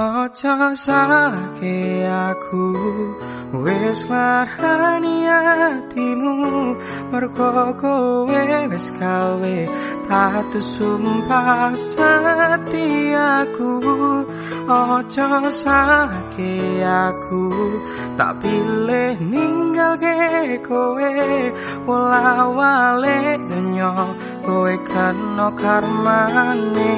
Ojo sake aku wis larani atimu mergo kowe wis gawe tatu sumpah setiaku Ojo sake aku tak pilih ninggal ke kowe. Wala wale dunyo kowe kano karmane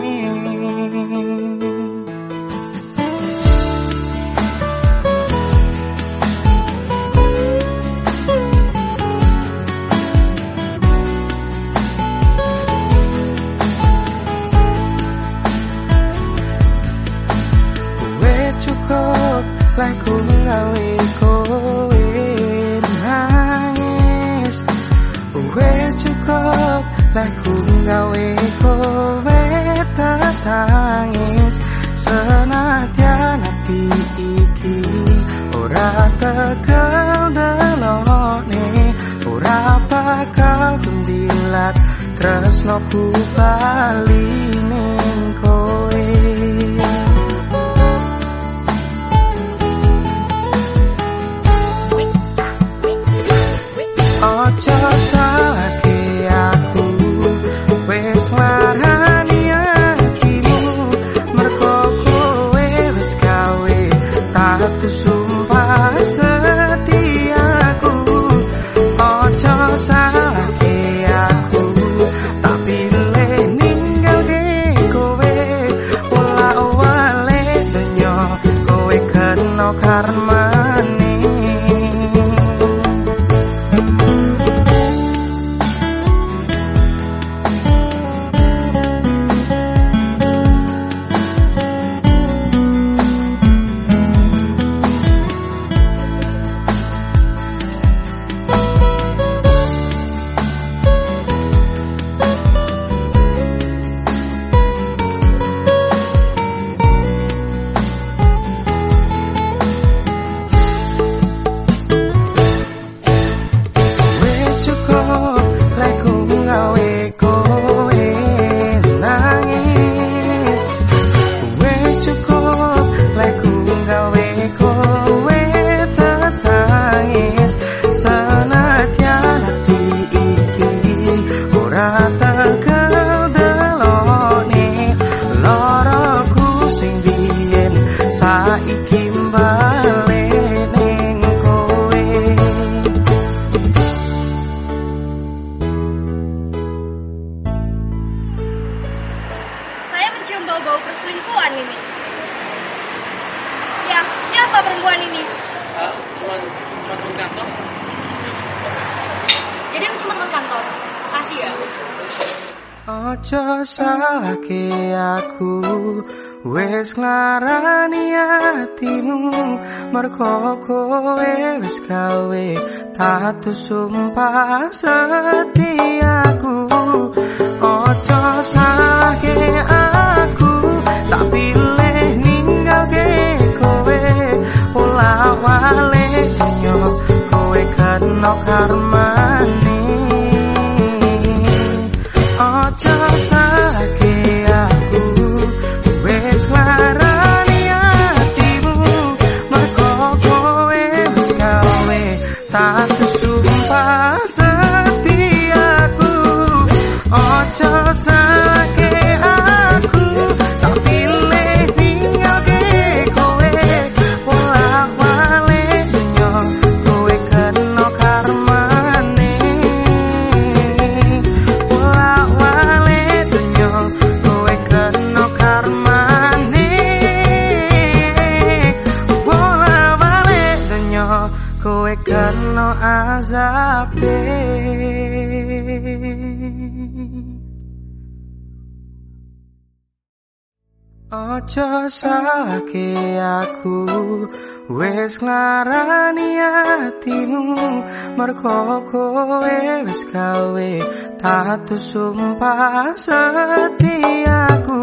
lagu gawe kowe tatangis senadyan ati iki ora tekel delone ora bakal kundilat tresnoku bali ning kowe. Ojo ora Ojo salahke aku wis nglarani atimu mergo kowe wis gawe tatu sumpah setiaku Ojo salahke aku tak pilih ninggal ke kowe. Ora wale kowe kena karmane gawe kowe kena azabe. Ojo salahke aku wis nglarani atimu mergo kowe wis gawe tatu sumpah setiaku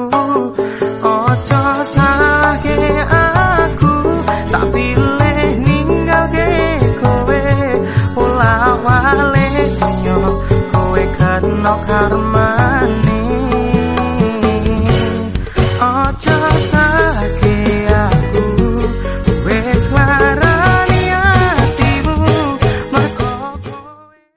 kena karmane Ojo